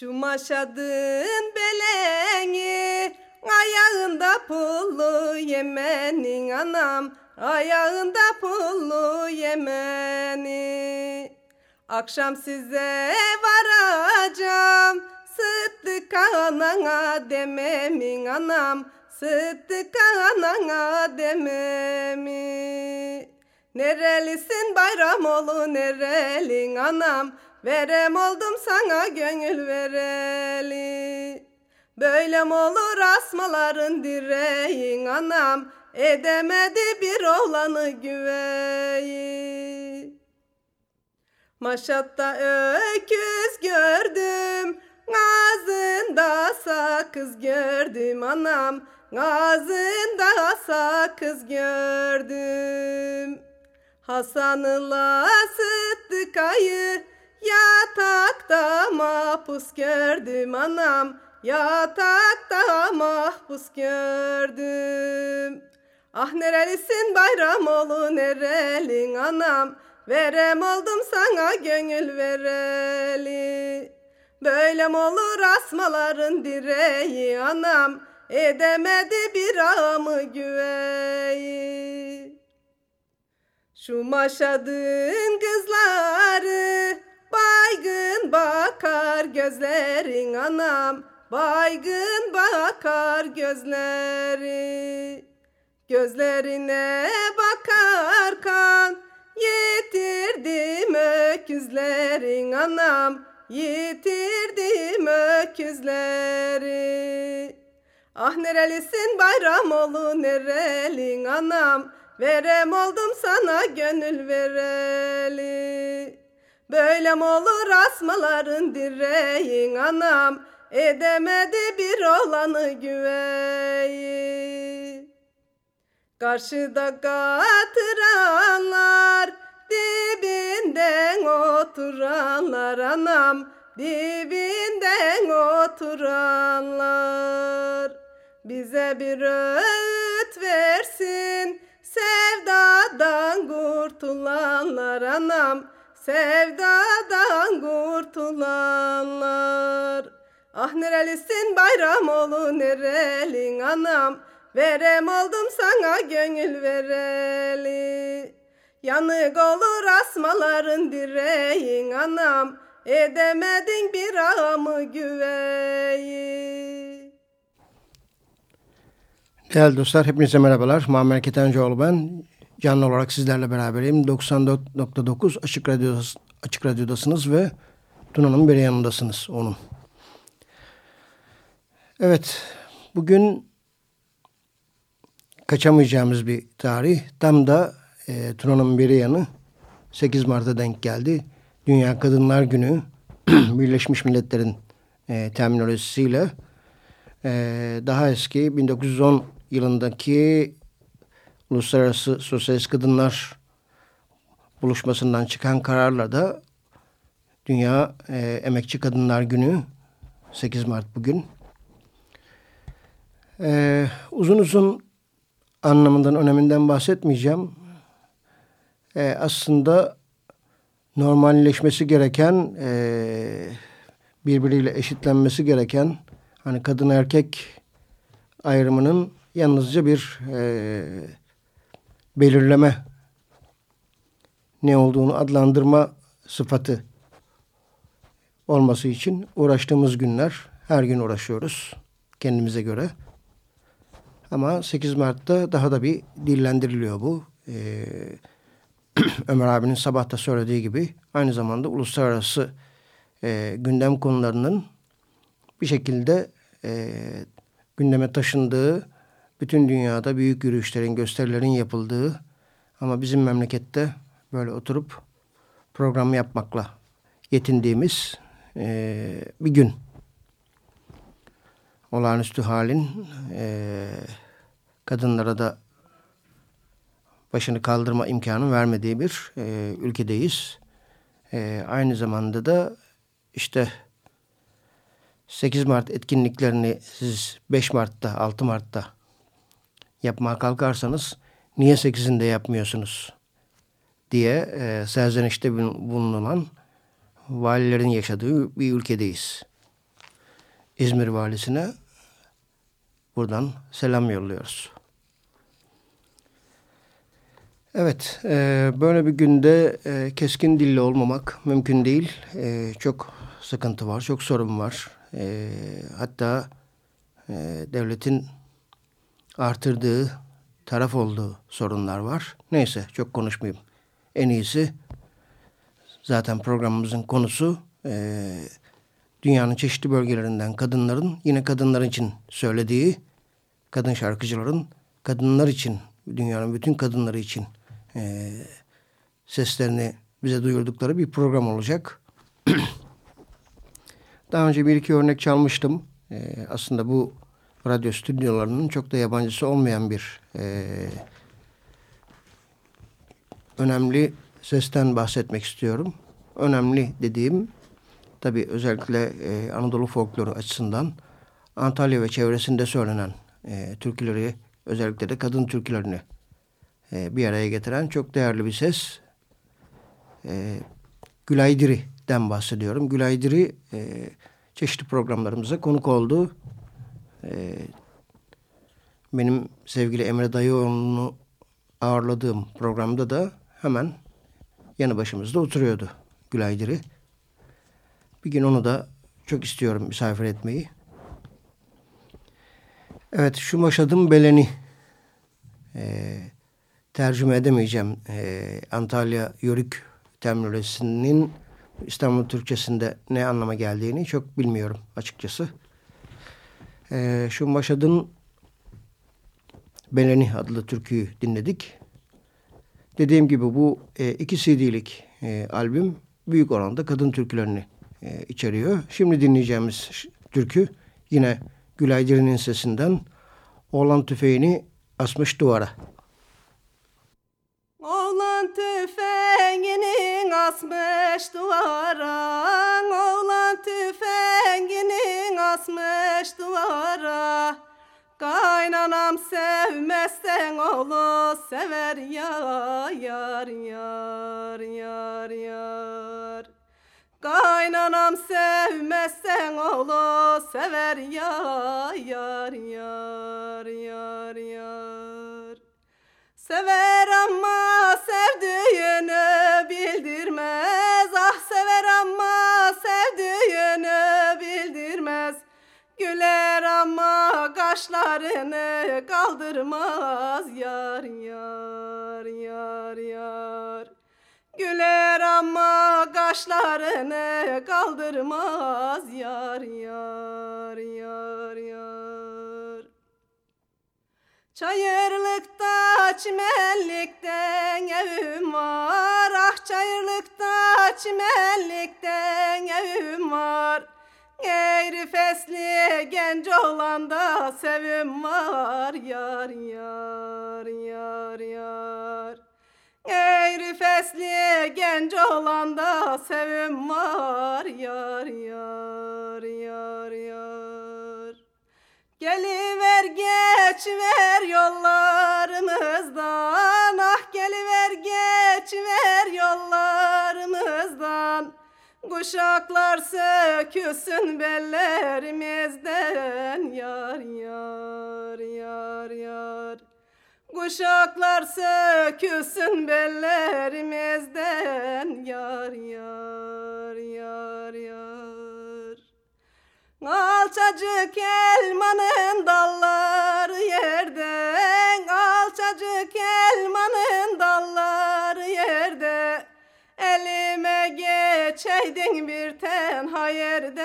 Şu maşadın beleni Ayağında pullu yemenin anam. Ayağında pullu yemeni. Akşam size varacağım Sıddık anana dememin anam. Sıddık anana dememi Nerelisin bayram olu nerelin anam Verem oldum sana gönül vereli. Böyle mi olur asmaların direğin anam Edemedi bir oğlanı güveyi. Maşatta öküz gördüm Ağzında sakız gördüm. Anam Ağzında sakız gördüm. Hasan'la Sıddık'ayı Yatakta mahpus gördüm anam Yatakta mahpus gördüm. Ah nerelisin bayram oğlu nerelin anam? Verem oldum sana gönül vereli. Böyle mi olur asmaların direği anam Edemedi bir ağamı güveyi. Şu maşadın kızları Baygın bakar gözlerin anam. Baygın bakar gözleri. Gözlerine bakarken Yitirdim öküzlerin anam. Yitirdim öküzleri. Ah nerelisin bayram olu nerelin anam? Verem oldum sana gönül vereli Böyle mi olur asmaların direğin anam? Edemedi bir oğlanı güveyi Karşıda katıranlar Dibinden oturanlar anam. Dibinden oturanlar. Bize bir öğüt versin Sevdadan kurtulanlar anam Sevdadan kurtulanlar. Ah nerelisin bayram olu nerelin anam? Verem oldum sana gönül vereli. Yanık olur asmaların direğin anam. Edemedin bir ağamı güveyi. Değerli dostlar hepinize merhabalar. Muammer Ketencoğlu ben. Canlı olarak sizlerle beraberim. 94.9 Açık, Radyo, Açık Radyo'dasınız ve Tuna'nın bir yanındasınız onun. Evet bugün kaçamayacağımız bir tarih. Tam da e, Tuna'nın bir yanı 8 Mart'a denk geldi. Dünya Kadınlar Günü Birleşmiş Milletler'in e, terminolojisiyle e, daha eski 1910 yılındaki Uluslararası Sosyalist Kadınlar buluşmasından çıkan kararla da Dünya e, Emekçi Kadınlar Günü 8 Mart bugün. Ee, uzun uzun anlamından, öneminden bahsetmeyeceğim. Ee, aslında normalleşmesi gereken, e, birbiriyle eşitlenmesi gereken, hani kadın erkek ayrımının yalnızca bir e, belirleme ne olduğunu adlandırma sıfatı olması için uğraştığımız günler her gün uğraşıyoruz kendimize göre. Ama 8 Mart'ta daha da bir dillendiriliyor bu. Ee, Ömer abinin sabahta söylediği gibi aynı zamanda uluslararası e, gündem konularının bir şekilde e, gündeme taşındığı, bütün dünyada büyük yürüyüşlerin, gösterilerin yapıldığı ama bizim memlekette böyle oturup program yapmakla yetindiğimiz e, bir gün. Olağanüstü halin e, kadınlara da başını kaldırma imkanı vermediği bir e, ülkedeyiz. E, aynı zamanda da işte 8 Mart etkinliklerini siz 5 Mart'ta 6 Mart'ta yapmaya kalkarsanız niye 8'inde yapmıyorsunuz diye e, serzenişte bulunan valilerin yaşadığı bir ülkedeyiz. İzmir valisine buradan selam yolluyoruz. Evet, e, böyle bir günde e, keskin dilli olmamak mümkün değil. E, çok sıkıntı var, çok sorun var. E, hatta e, devletin artırdığı, taraf olduğu sorunlar var. Neyse, çok konuşmayayım. En iyisi zaten programımızın konusu e, dünyanın çeşitli bölgelerinden kadınların yine kadınlar için söylediği kadın şarkıcıların kadınlar için dünyanın bütün kadınları için e, seslerini bize duyurdukları bir program olacak. Daha önce bir iki örnek çalmıştım. E, aslında bu radyo stüdyolarının çok da yabancısı olmayan bir e, önemli sesten bahsetmek istiyorum. Önemli dediğim tabi özellikle e, Anadolu folkloru açısından Antalya ve çevresinde söylenen e, türküleri özellikle de kadın türkülerini e, bir araya getiren çok değerli bir ses. E, Gülay Diri'den bahsediyorum. Gülay Diri e, çeşitli programlarımıza konuk oldu. E, benim sevgili Emre Dayıoğlu'nu ağırladığım programda da hemen yanı başımızda oturuyordu Gülay Diri. Bir gün onu da çok istiyorum misafir etmeyi. Evet şu Maşadım Beleni e, tercüme edemeyeceğim. E, Antalya Yörük terminolojisinin İstanbul Türkçesinde ne anlama geldiğini çok bilmiyorum açıkçası. E, şu Maşad'ın Beleni adlı türküyü dinledik. Dediğim gibi bu e, iki CD'lik e, albüm büyük oranda kadın türkülerini e, içeriyor. Şimdi dinleyeceğimiz türkü yine Gülay Diri'nin sesinden Oğlan tüfeğini asmış duvara. Oğlan tüfeğini asmış duvara Oğlan tüfeğini asmış duvara. Kaynanam sevmezsen oğlu sever yar yar yar yar yar. Kaynanam sevmezsen oğlu sever yar yar yar yar yar Sever ama sevdiğini bildirmez. Ah sever ama sevdiğini bildirmez. Güler ama kaşlarını kaldırmaz. Yar yar yar yar. Güler ama kaşlarını kaldırmaz. Yar yar yar Çayırlıkta çimenlikten evim var. Ah çayırlıkta çimenlikten evim var. Geyri fesli genç olanda sevim var. Yar yar yar yar. Geyri fesli genç olanda sevim var. Yar yar yar yar Geliver gel geçiver yollarımızdan. Ah geliver geçiver yollarımızdan. Kuşaklar sökülsün bellerimizden. Yar yar yar yar. Kuşaklar sökülsün bellerimizden. Yar yar yar yar Alçacık elmanın dalları yerden Alçacık elmanın dalları yerde Elime geçeydin bir tenha yerde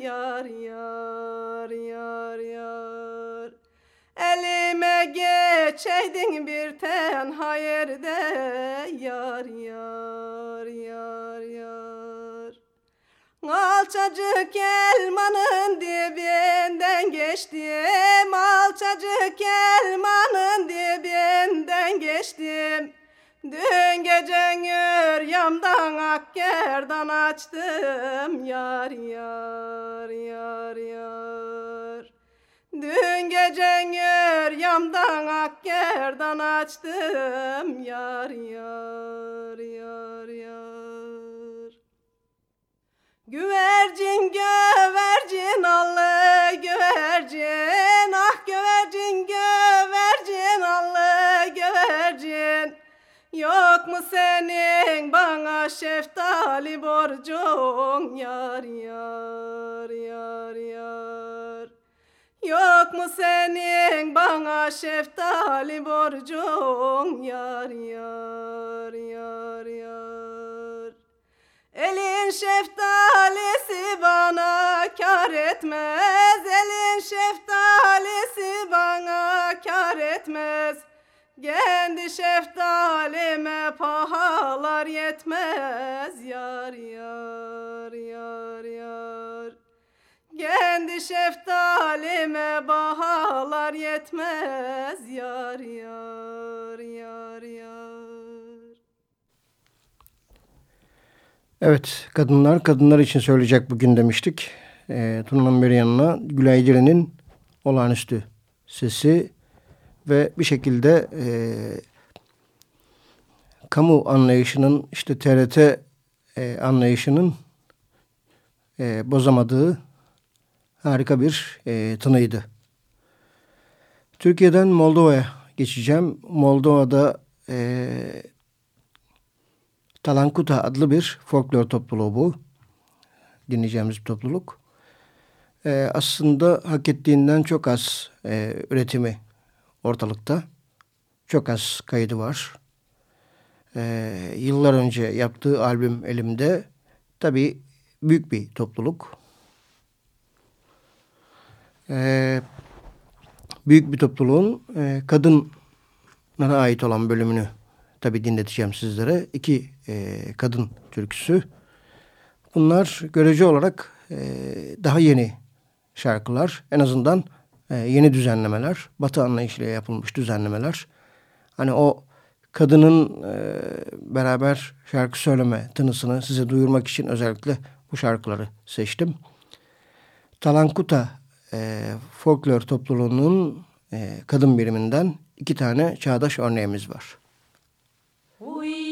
Yar yar yar yar. Elime geçeydin bir tenha yerde Yar yar yar yar Alçacık elmanın dibinden geçtim. Alçacık elmanın dibinden geçtim. Dün gece yamdan akkerdan açtım. Yar yar yar yar. Dün gece yamdan akkerdan açtım. Yar yar yar yar Güvercin güvercin allı güvercin. Ah güvercin güvercin allı güvercin. Yok mu senin bana şeftali borcun? Yar yar yar yar. Yok mu senin bana şeftali borcun? Yar yar yar yar Elin şeftalisi bana kar etmez. Elin şeftalisi bana kar etmez. Kendi şeftalime pahalar yetmez. Yar yar yar yar. Kendi şeftalime bahalar yetmez. Yar yar yar yar Evet, kadınlar kadınlar için söyleyecek bugün demiştik. E, Tuna'nın bir yanına Gülay Diren'in olağanüstü sesi ve bir şekilde e, kamu anlayışının işte TRT e, anlayışının e, bozamadığı harika bir e, tınıydı. Türkiye'den Moldova'ya geçeceğim. Moldova'da e, Talankuta adlı bir folklor topluluğu bu. Dinleyeceğimiz bir topluluk. E, aslında hak ettiğinden çok az e, üretimi ortalıkta. Çok az kaydı var. Ee, yıllar önce yaptığı albüm elimde. Tabii büyük bir topluluk. Ee, büyük bir topluluğun e, kadınlara ait olan bölümünü tabii dinleteceğim sizlere. İki e, kadın türküsü. Bunlar görece olarak e, daha yeni şarkılar. En azından e, yeni düzenlemeler, batı anlayışıyla yapılmış düzenlemeler. Hani o kadının e, beraber şarkı söyleme tınısını size duyurmak için özellikle bu şarkıları seçtim. Talankuta e, folklor topluluğunun e, kadın biriminden iki tane çağdaş örneğimiz var. 呜。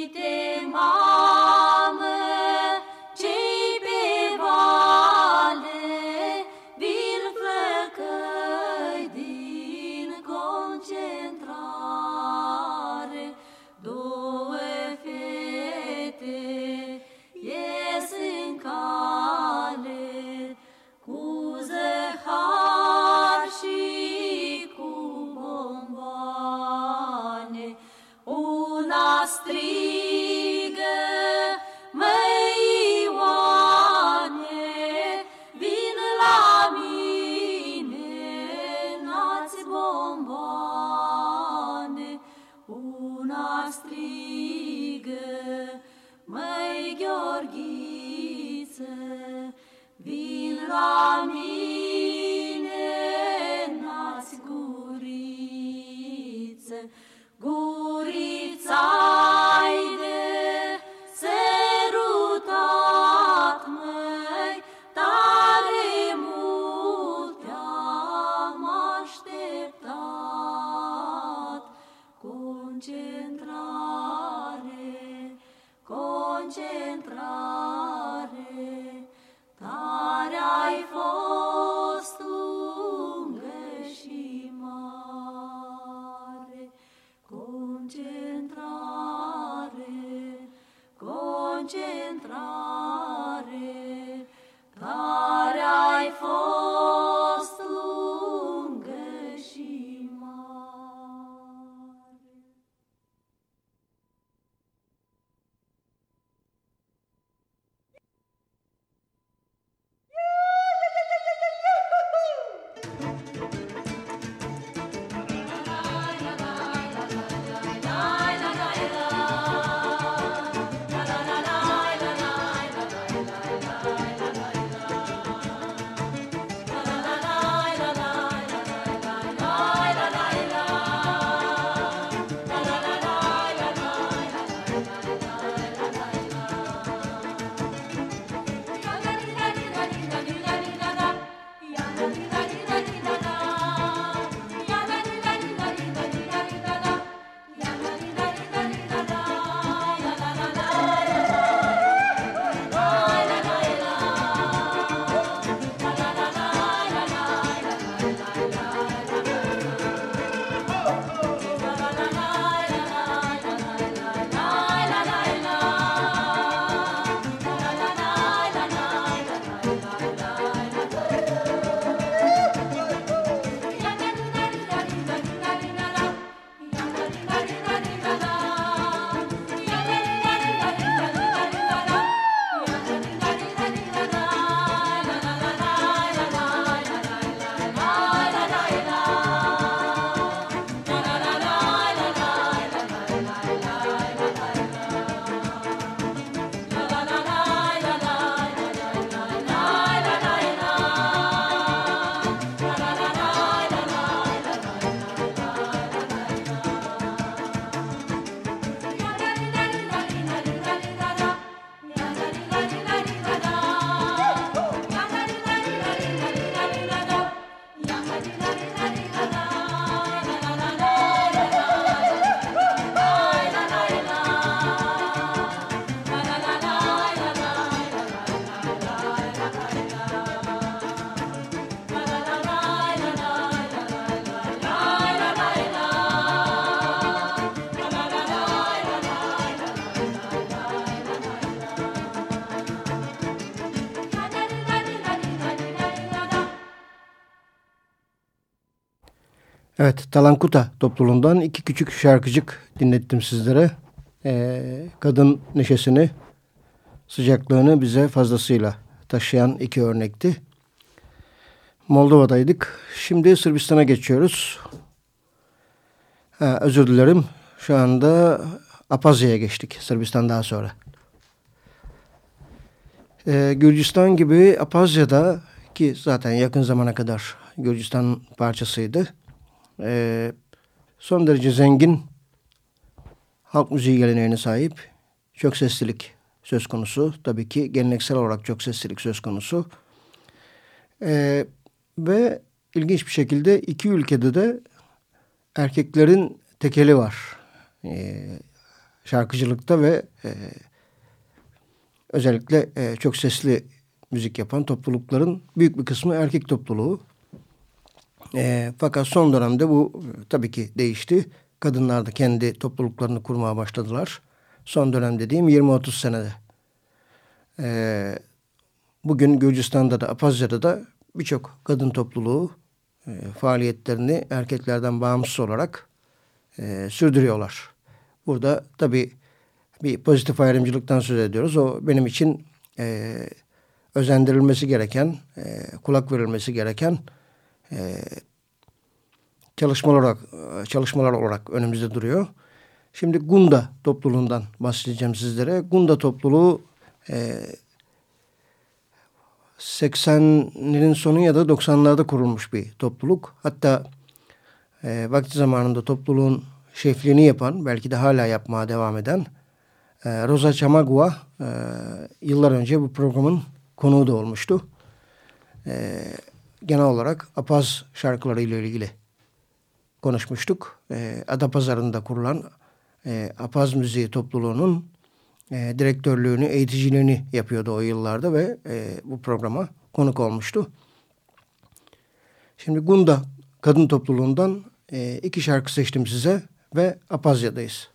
Evet, Talankuta topluluğundan iki küçük şarkıcık dinlettim sizlere. Ee, kadın neşesini, sıcaklığını bize fazlasıyla taşıyan iki örnekti. Moldova'daydık. Şimdi Sırbistan'a geçiyoruz. Ha, özür dilerim. Şu anda Apazya'ya geçtik Sırbistan daha sonra. Ee, Gürcistan gibi Apazya'da ki zaten yakın zamana kadar Gürcistan parçasıydı e, son derece zengin halk müziği geleneğine sahip çok seslilik söz konusu. Tabii ki geleneksel olarak çok seslilik söz konusu. E, ve ilginç bir şekilde iki ülkede de erkeklerin tekeli var. E, şarkıcılıkta ve e, özellikle e, çok sesli müzik yapan toplulukların büyük bir kısmı erkek topluluğu. E, fakat son dönemde bu tabii ki değişti. Kadınlar da kendi topluluklarını kurmaya başladılar. Son dönem dediğim 20-30 senede. E, bugün Gürcistan'da da Apazya'da da birçok kadın topluluğu e, faaliyetlerini erkeklerden bağımsız olarak e, sürdürüyorlar. Burada tabii bir pozitif ayrımcılıktan söz ediyoruz. O benim için e, özendirilmesi gereken, e, kulak verilmesi gereken e, çalışmalar olarak, çalışmalar olarak önümüzde duruyor. Şimdi Gunda topluluğundan bahsedeceğim sizlere. Gunda topluluğu e, 80'lerin sonu ya da 90'larda kurulmuş bir topluluk. Hatta e, vakti zamanında topluluğun şefliğini yapan, belki de hala yapmaya devam eden e, Rosa Chamagua e, yıllar önce bu programın konuğu da olmuştu. E, genel olarak Apaz şarkıları ile ilgili konuşmuştuk. E, Adapazarı'nda kurulan e, Apaz Müziği topluluğunun e, direktörlüğünü, eğiticiliğini yapıyordu o yıllarda ve e, bu programa konuk olmuştu. Şimdi Gunda Kadın Topluluğundan e, iki şarkı seçtim size ve Apazya'dayız.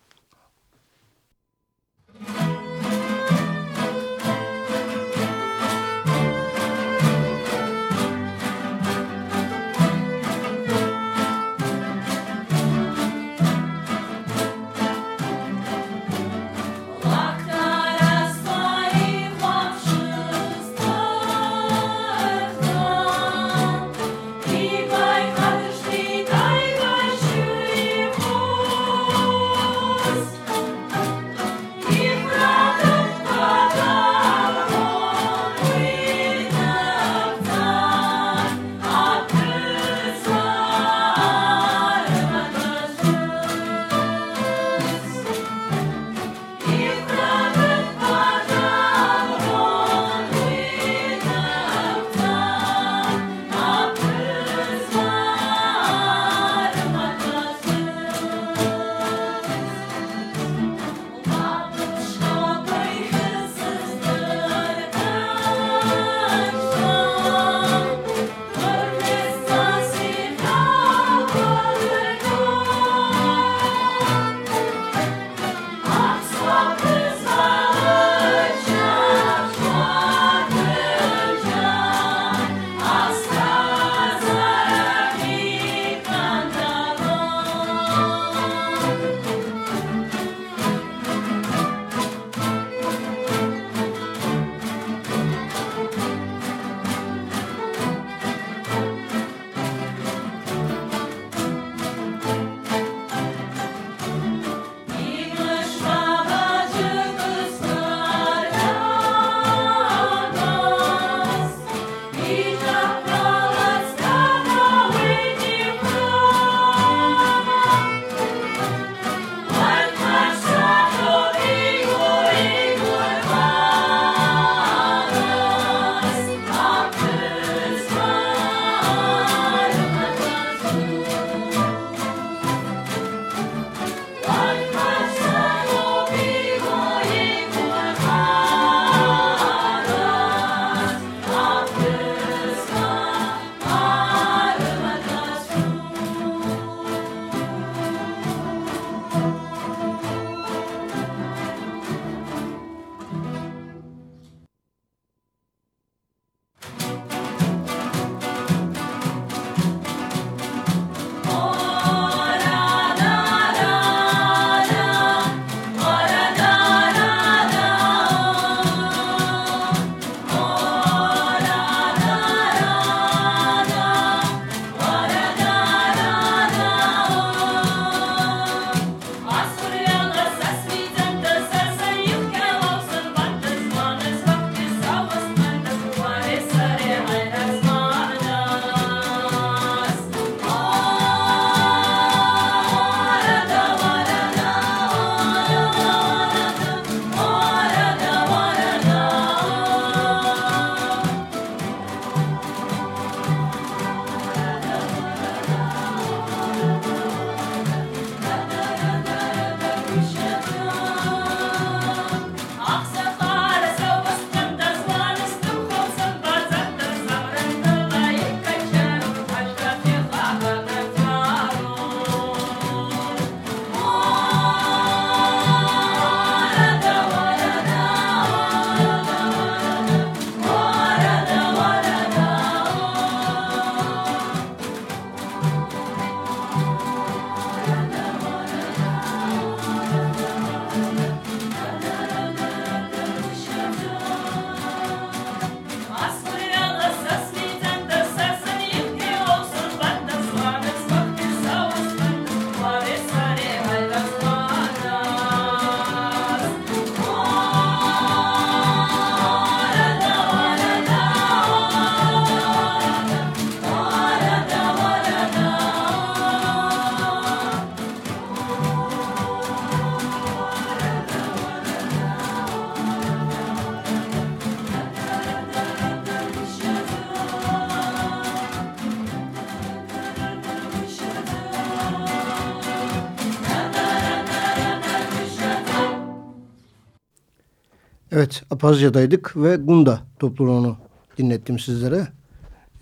Apazya'daydık ve Gunda topluluğunu dinlettim sizlere.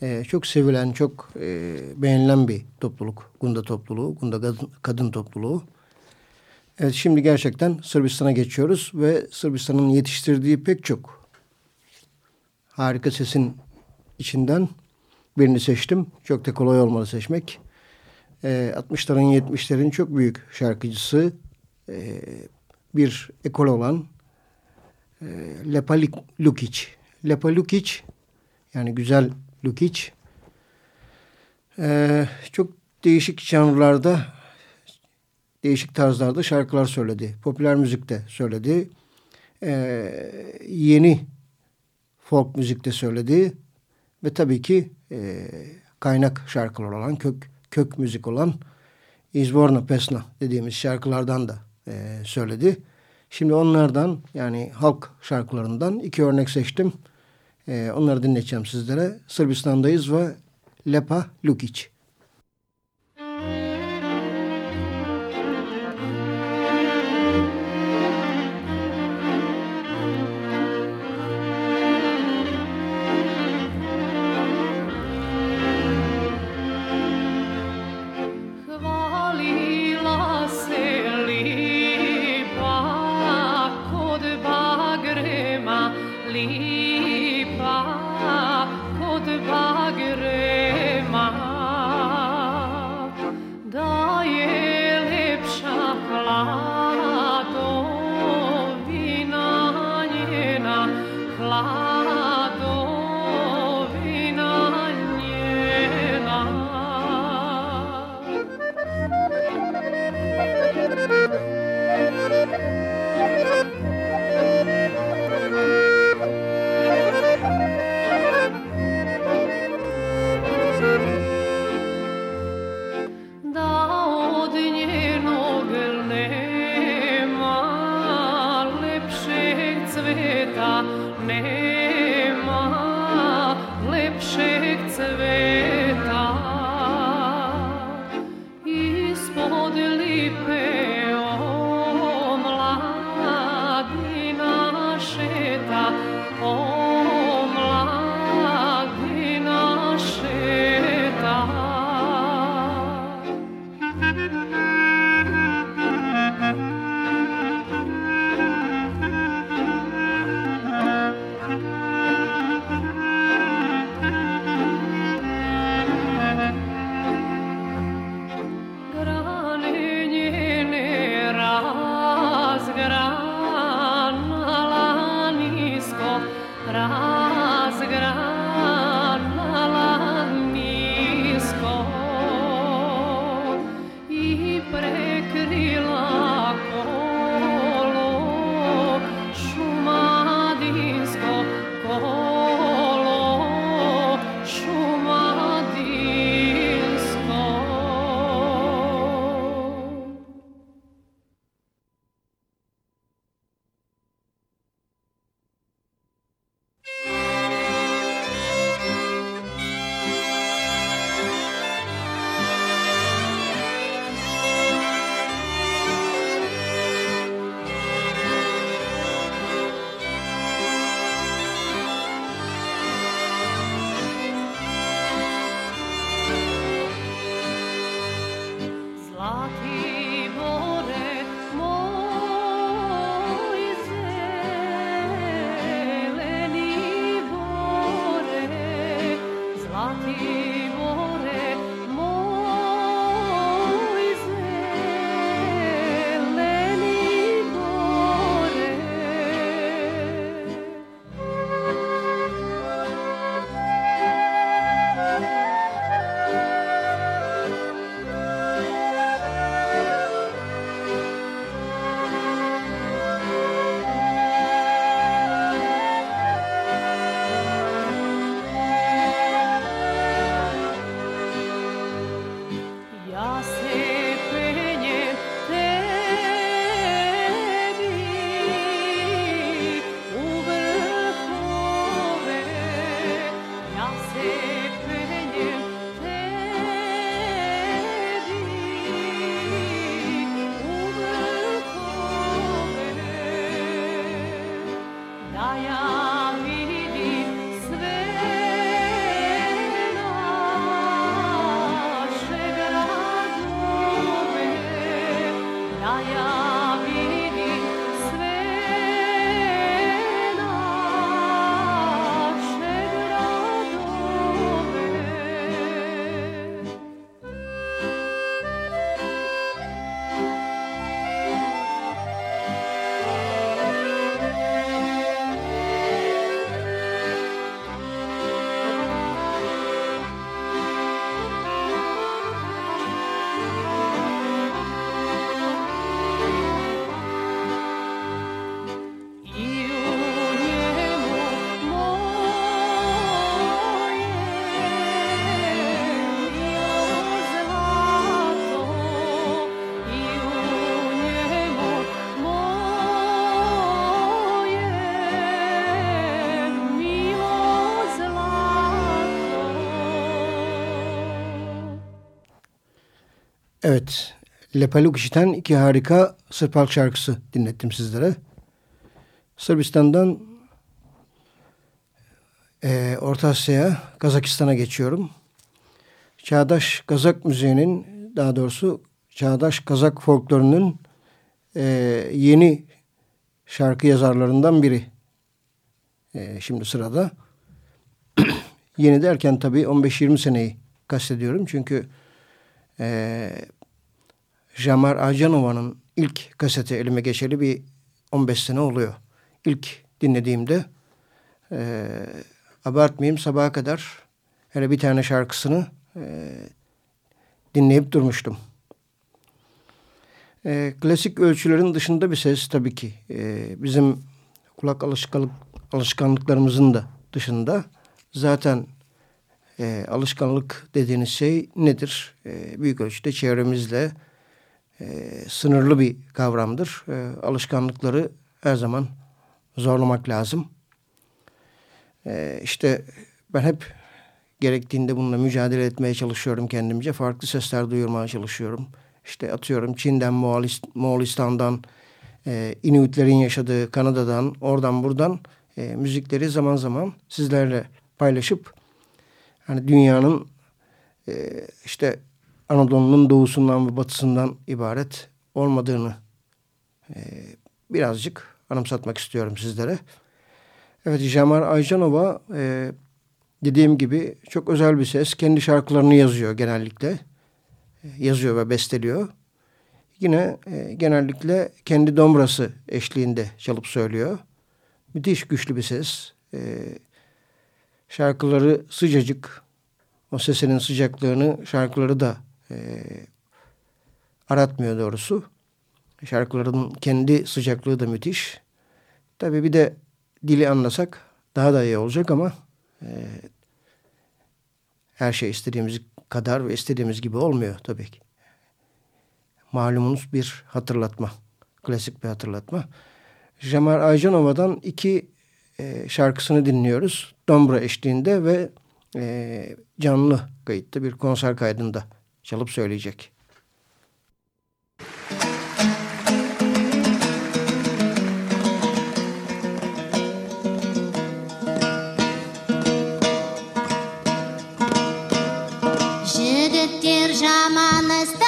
Ee, çok sevilen, çok e, beğenilen bir topluluk. Gunda topluluğu, Gunda kadın, kadın topluluğu. Evet, şimdi gerçekten Sırbistan'a geçiyoruz ve Sırbistan'ın yetiştirdiği pek çok harika sesin içinden birini seçtim. Çok da kolay olmalı seçmek. Ee, 60'ların 70'lerin çok büyük şarkıcısı, e, bir ekol olan e, Lepa Lukic. Lepa Lukic yani güzel Lukic e, çok değişik janrlarda değişik tarzlarda şarkılar söyledi. Popüler müzikte söyledi. E, yeni folk müzikte söyledi. Ve tabii ki e, kaynak şarkılar olan, kök, kök müzik olan İzvorna Pesna dediğimiz şarkılardan da e, söyledi. Şimdi onlardan yani halk şarkılarından iki örnek seçtim. E, onları dinleteceğim sizlere. Sırbistan'dayız ve Lepa Lukic. Neka nema lepšeg cveta. Evet, Lepaluk işiten iki harika Sırp halk şarkısı dinlettim sizlere. Sırbistan'dan e, Orta Asya'ya, Kazakistan'a geçiyorum. Çağdaş Kazak müziğinin, daha doğrusu Çağdaş Kazak folklorunun e, yeni şarkı yazarlarından biri. E, şimdi sırada. yeni derken tabii 15-20 seneyi kastediyorum. Çünkü e, Jamar Ajanova'nın ilk kaseti elime geçeli bir 15 sene oluyor. İlk dinlediğimde e, abartmayayım sabaha kadar hele bir tane şarkısını e, dinleyip durmuştum. E, klasik ölçülerin dışında bir ses tabii ki. E, bizim kulak alışkanlık, alışkanlıklarımızın da dışında zaten e, alışkanlık dediğiniz şey nedir? E, büyük ölçüde çevremizle e, sınırlı bir kavramdır. E, alışkanlıkları her zaman zorlamak lazım. E, işte ben hep gerektiğinde bununla mücadele etmeye çalışıyorum kendimce. Farklı sesler duyurmaya çalışıyorum. İşte atıyorum Çin'den, Moğolistan'dan, e, Inuitlerin yaşadığı Kanada'dan, oradan buradan e, müzikleri zaman zaman sizlerle paylaşıp hani dünyanın e, işte Anadolu'nun doğusundan ve batısından ibaret olmadığını e, birazcık anımsatmak istiyorum sizlere. Evet Jamar Aycanova e, dediğim gibi çok özel bir ses. Kendi şarkılarını yazıyor genellikle. E, yazıyor ve besteliyor. Yine e, genellikle kendi dombrası eşliğinde çalıp söylüyor. Müthiş güçlü bir ses. E, şarkıları sıcacık. O sesinin sıcaklığını şarkıları da e, aratmıyor doğrusu. Şarkıların kendi sıcaklığı da müthiş. Tabii bir de dili anlasak daha da iyi olacak ama e, her şey istediğimiz kadar ve istediğimiz gibi olmuyor tabii ki. Malumunuz bir hatırlatma. Klasik bir hatırlatma. Jamar Aycanova'dan iki e, şarkısını dinliyoruz. Dombra eşliğinde ve e, canlı kayıtta bir konser kaydında çalıp söyleyecek. Basıp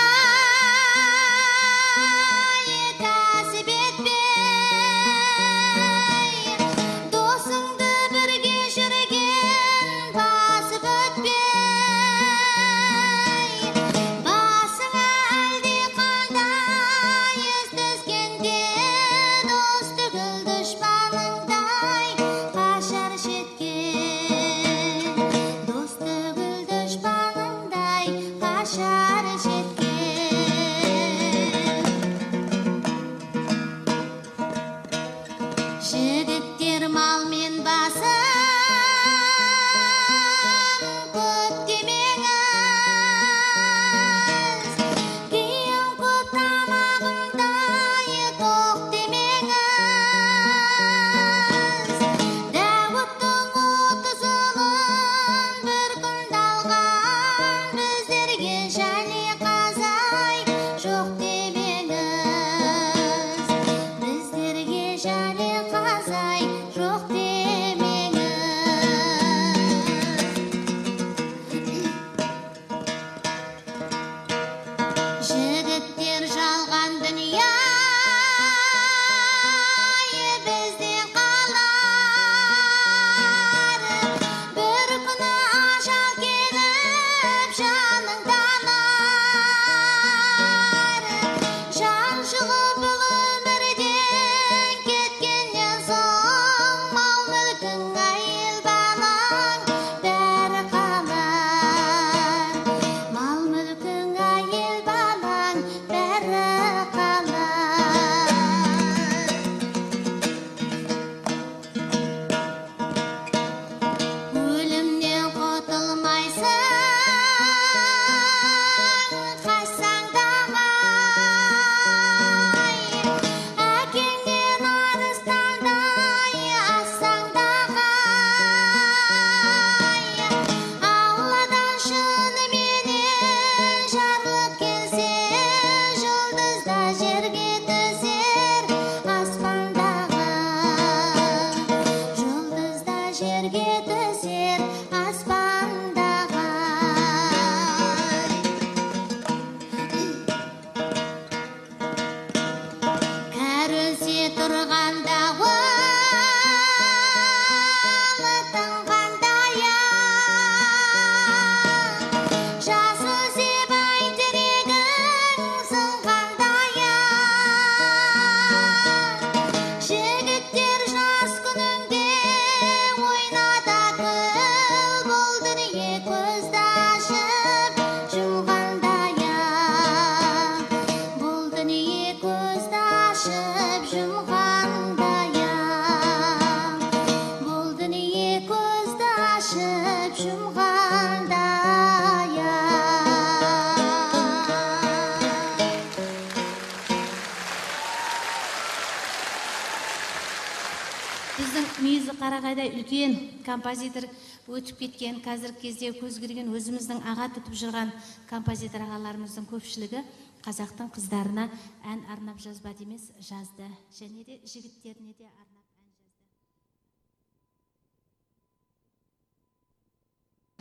композитор өтіп кеткен қазіргі кезде көз кірген өзіміздің аға тұтып жүрген композитор ағаларымыздың көпшілігі қазақтың қыздарына ән арнап жазбады емес жазды. Және де жігіттеріне де арнап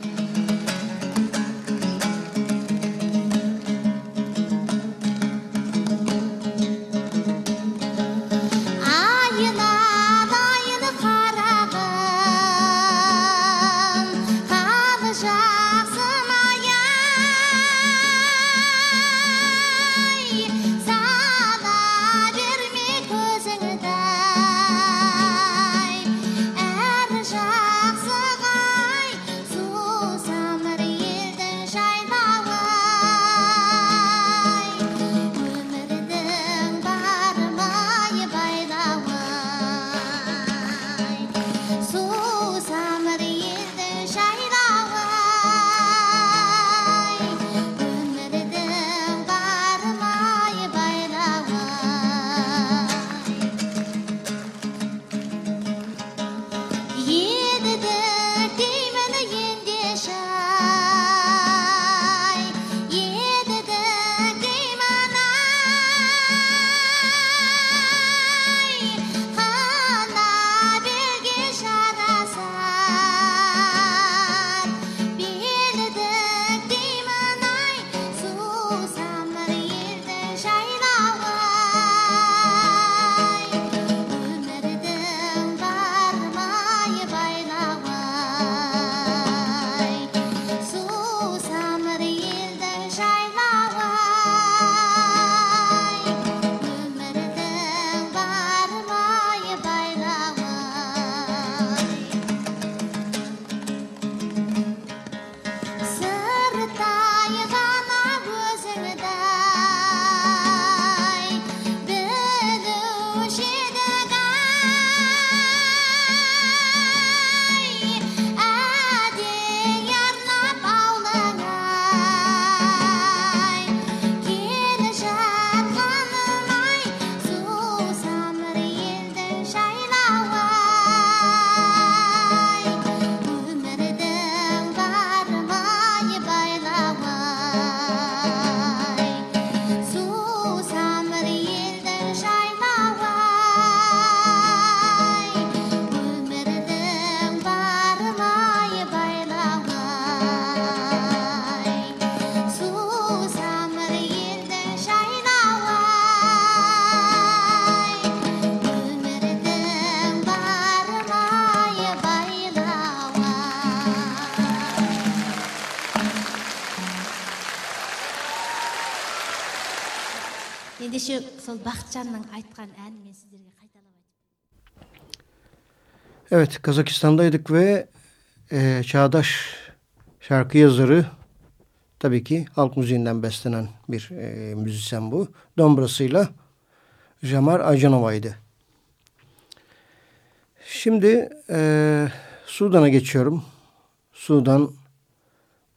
ән жазды. сол бақытжанның айтқан әнін мен сіздерге қайталап айтып Evet, Kazakistan'daydık ve e, çağdaş şarkı yazarı tabii ki halk müziğinden beslenen bir e, müzisyen bu. Dombrasıyla Jamar Aycanova'ydı. Şimdi e, Sudan'a geçiyorum. Sudan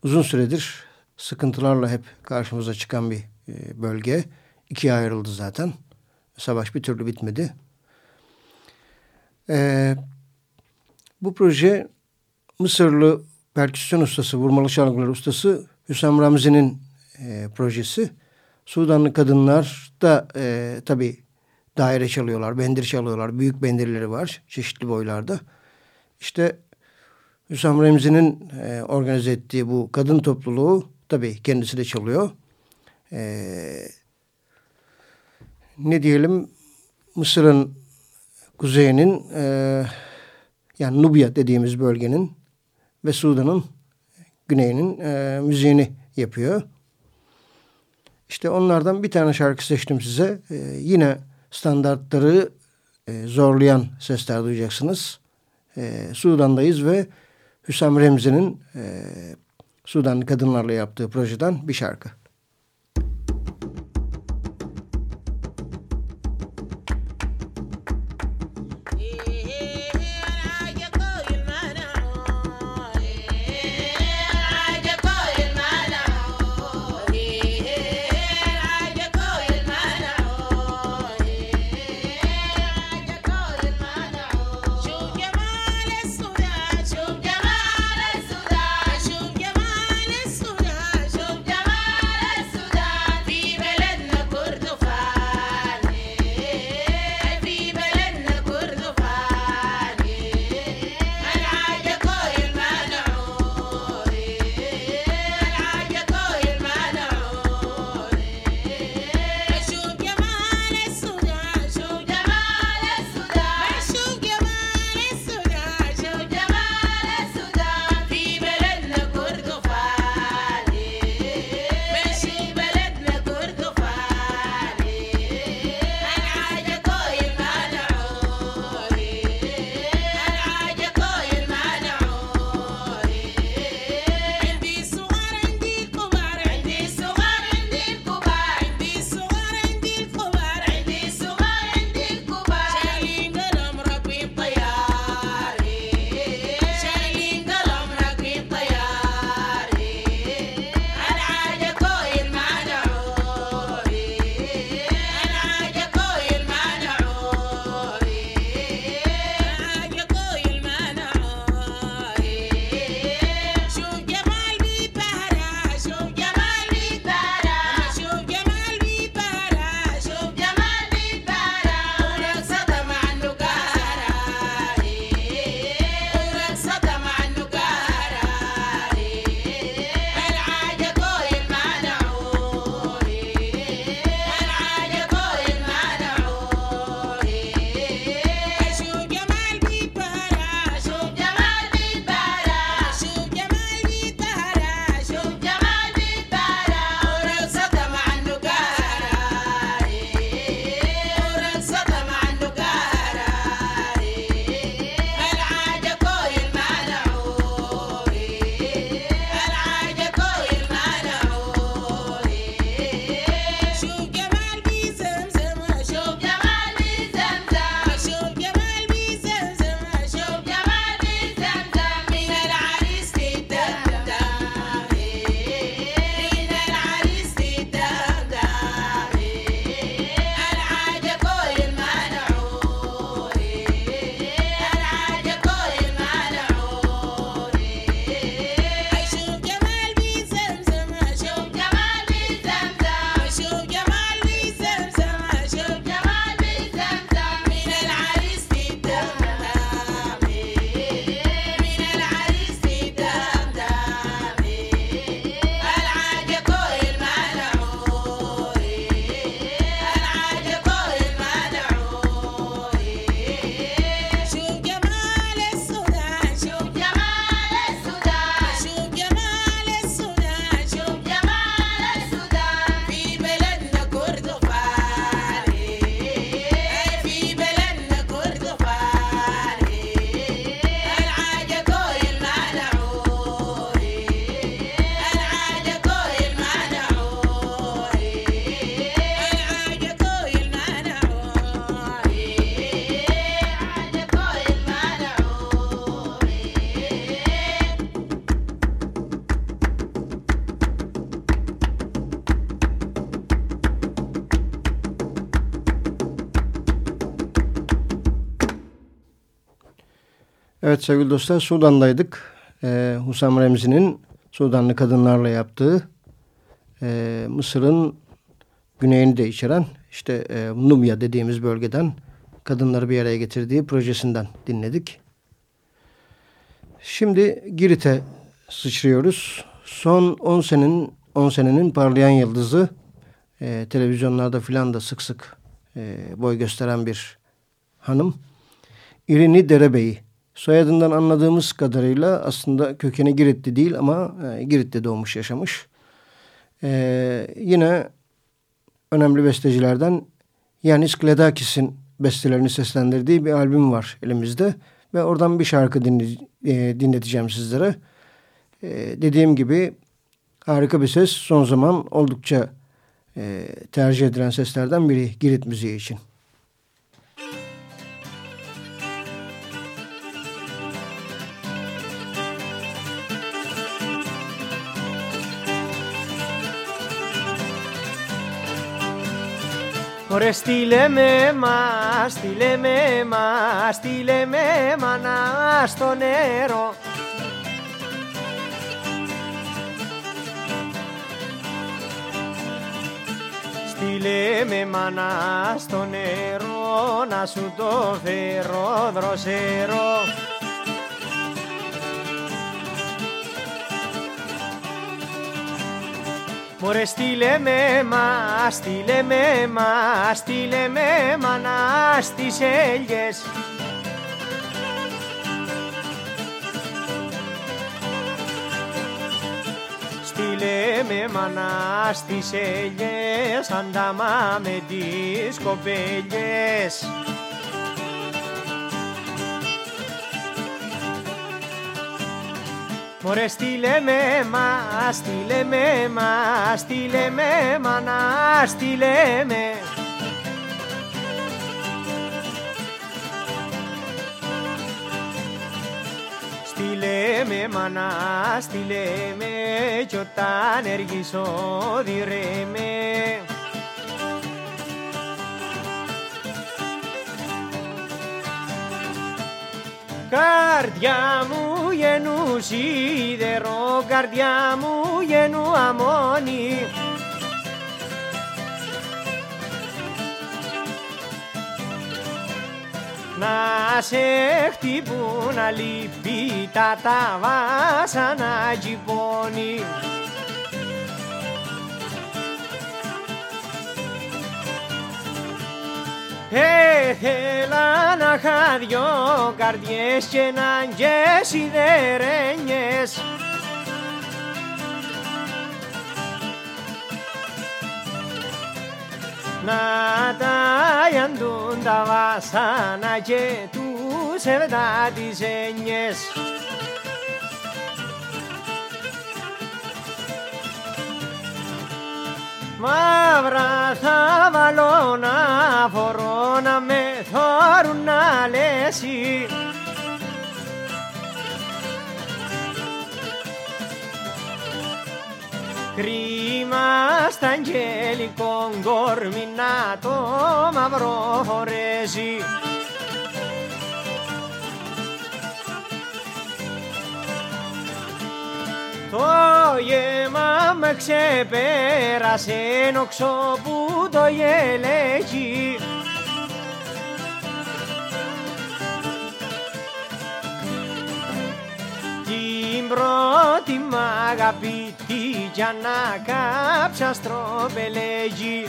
uzun süredir sıkıntılarla hep karşımıza çıkan bir e, bölge. İkiye ayrıldı zaten. Savaş bir türlü bitmedi. E, bu proje Mısırlı perküsyon ustası, vurmalı çalgılar ustası Hüsam Ramzi'nin e, projesi. Sudanlı kadınlar da e, tabii daire çalıyorlar, bendir çalıyorlar. Büyük bendirleri var çeşitli boylarda. İşte Hüsam Remzi'nin e, organize ettiği bu kadın topluluğu tabii kendisi de çalıyor. E, ne diyelim Mısır'ın kuzeyinin e, yani Nubya dediğimiz bölgenin ve Sudan'ın güneyinin e, müziğini yapıyor. İşte onlardan bir tane şarkı seçtim size. E, yine standartları e, zorlayan sesler duyacaksınız. E, Sudan'dayız ve Hüsam Remzi'nin e, Sudanlı kadınlarla yaptığı projeden bir şarkı. Evet sevgili dostlar Sudan'daydık. Ee, Husam Remzi'nin Sudanlı kadınlarla yaptığı e, Mısır'ın güneyini de içeren işte e, Nubya dediğimiz bölgeden kadınları bir araya getirdiği projesinden dinledik. Şimdi Girit'e sıçrıyoruz. Son 10 senenin 10 senenin parlayan yıldızı e, televizyonlarda filan da sık sık e, boy gösteren bir hanım. İrini Derebeyi. Soyadından anladığımız kadarıyla aslında kökeni Giritli değil ama e, Girit'te doğmuş yaşamış. E, yine önemli bestecilerden Yanis Kledakis'in bestelerini seslendirdiği bir albüm var elimizde. Ve oradan bir şarkı dinle, e, dinleteceğim sizlere. E, dediğim gibi harika bir ses. Son zaman oldukça e, tercih edilen seslerden biri Girit müziği için. Ωραία στείλε με μα, στείλε με μα, στείλε με μανά στο νερό. Στείλε με μανά στο νερό να σου το φέρω δροσερό Μωρέ στείλε με μα, στείλε με μα, στείλε με μανά στις έλιες Στείλε με μανά στις έλιες, αντάμα με τις κοπέλιες Μωρέ στείλε με μα, στείλε με μα, στείλε με μανά, στείλε με Στείλε με μανά, στείλε με κι όταν έργησω διρέ με Καρδιά μου γεννού σίδερο, καρδιά μου γεννού αμόνι. Να σε χτυπούν αλυπήτα τα βάσανα τζιπώνει Έθελα να είχα δυο καρδιές και να και σιδερένιες Να τα ιαντούν τα βάσανα και τους εβδά τις Μαύρα θα βάλω να φορώ να με θόρουν να λέσει. Κρίμα στα αγγέλικο γκόρμι να το μαύρο φορέσει Το γέμα με ξεπέρασε νόξο που το γελέχει Την πρώτη μ' αγαπητή για να κάψα στροπελέγει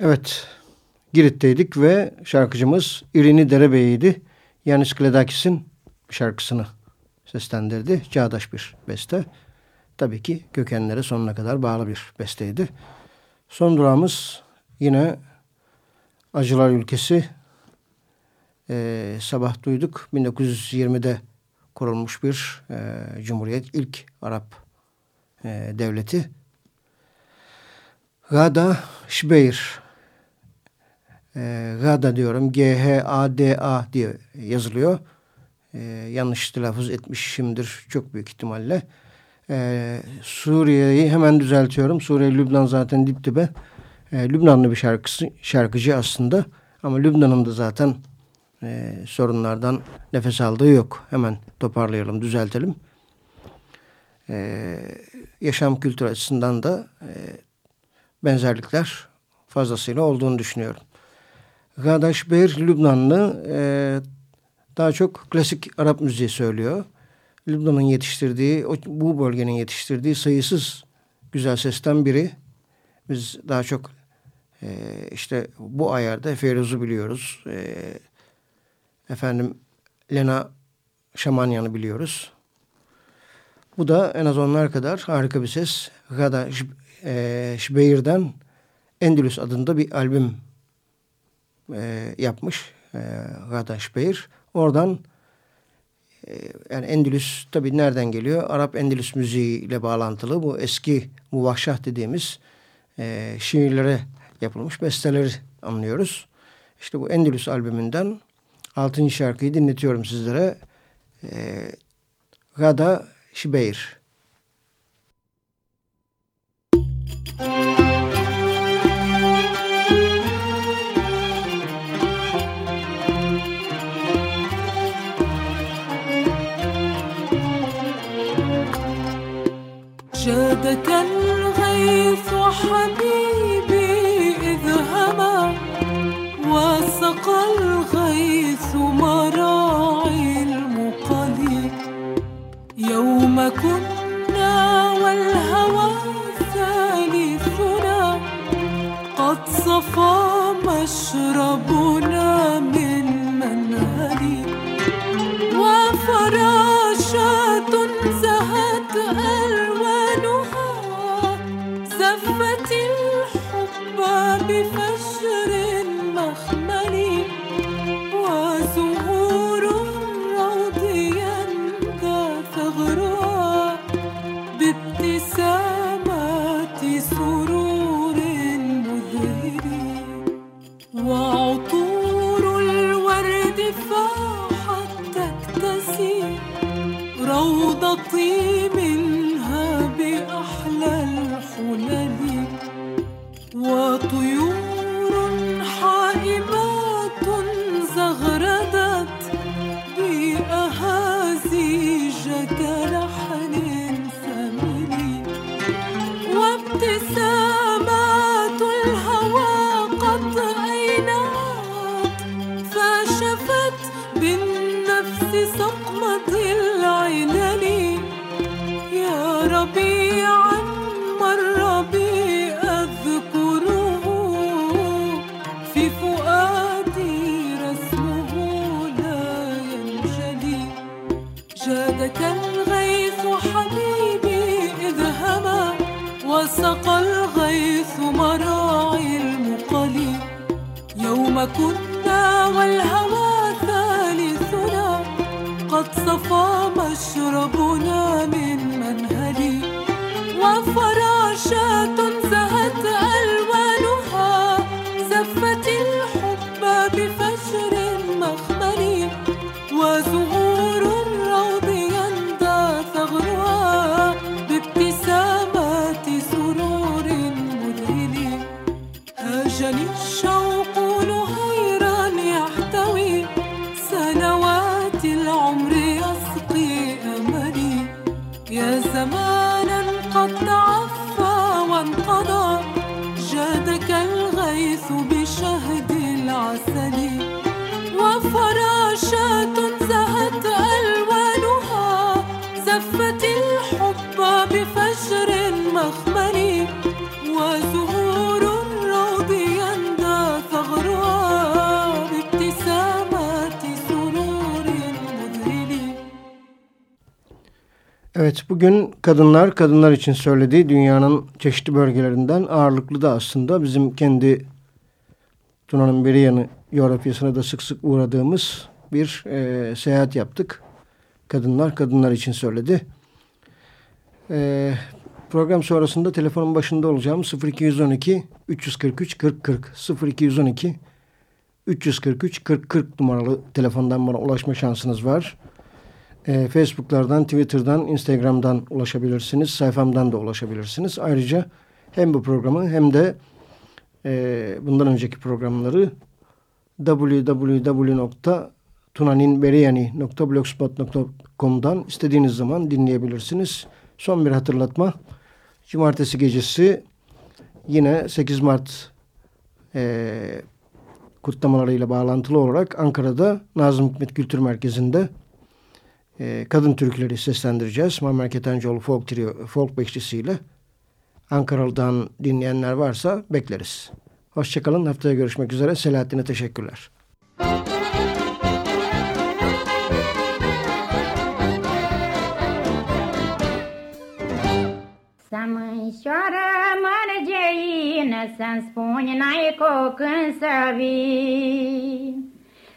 Evet, Girit'teydik ve şarkıcımız İrini Derebey'iydi. Yanis Kledakis'in şarkısını seslendirdi. Çağdaş bir beste. Tabii ki kökenlere sonuna kadar bağlı bir besteydi. Son durağımız yine Acılar Ülkesi. Ee, sabah duyduk 1920'de kurulmuş bir e, cumhuriyet ilk Arap e, devleti. Gada Şbeyr e, Gada diyorum G-H-A-D-A diye yazılıyor. e, yanlış telaffuz etmişimdir çok büyük ihtimalle. E, Suriye'yi hemen düzeltiyorum. Suriye, Lübnan zaten dip dibe. E, Lübnanlı bir şarkısı, şarkıcı aslında. Ama Lübnan'ın da zaten e, sorunlardan nefes aldığı yok. Hemen toparlayalım, düzeltelim. E, yaşam kültürü açısından da e, benzerlikler fazlasıyla olduğunu düşünüyorum. Gadaş Beyr Lübnanlı e, daha çok klasik Arap müziği söylüyor. Lübnan'ın yetiştirdiği, bu bölgenin yetiştirdiği sayısız güzel sesten biri. Biz daha çok e, işte bu ayarda Feyruz'u biliyoruz. E, efendim Lena Şamanyan'ı biliyoruz. Bu da en az onlar kadar harika bir ses. Gada e, Endülüs adında bir albüm e, yapmış. E, Gada Şbeyir. Oradan e, yani Endülüs tabi nereden geliyor? Arap Endülüs müziği ile bağlantılı bu eski muvahşah dediğimiz e, şiirlere yapılmış besteleri anlıyoruz. İşte bu Endülüs albümünden 6. şarkıyı dinletiyorum sizlere. E, Gada Şibeyr. جادك الغيث حبيبي إذ هما وسقى الغيث مراعي المقلي يوم كنا Evet bugün kadınlar kadınlar için söylediği dünyanın çeşitli bölgelerinden ağırlıklı da aslında bizim kendi Tuna'nın beri yanı coğrafyasına da sık sık uğradığımız bir e, seyahat yaptık. Kadınlar kadınlar için söyledi. E, program sonrasında telefonun başında olacağım 0212 343 40 40 0212 343 40 40 numaralı telefondan bana ulaşma şansınız var. E, Facebook'lardan, Twitter'dan, Instagram'dan ulaşabilirsiniz. Sayfamdan da ulaşabilirsiniz. Ayrıca hem bu programı hem de e, bundan önceki programları www.tunaninberiyani.blogspot.com'dan istediğiniz zaman dinleyebilirsiniz. Son bir hatırlatma. Cumartesi gecesi yine 8 Mart e, kutlamalarıyla bağlantılı olarak Ankara'da Nazım Hikmet Kültür Merkezi'nde e, kadın türküleri seslendireceğiz. Muammer Ketencoğlu Folk, Trio, Folk Beşlisi'yle Ankaralı'dan dinleyenler varsa bekleriz. Hoşçakalın. Haftaya görüşmek üzere. Selahattin'e teşekkürler. Să mânșoară mărgeină, Să-mi spuni n-ai cu când să vii.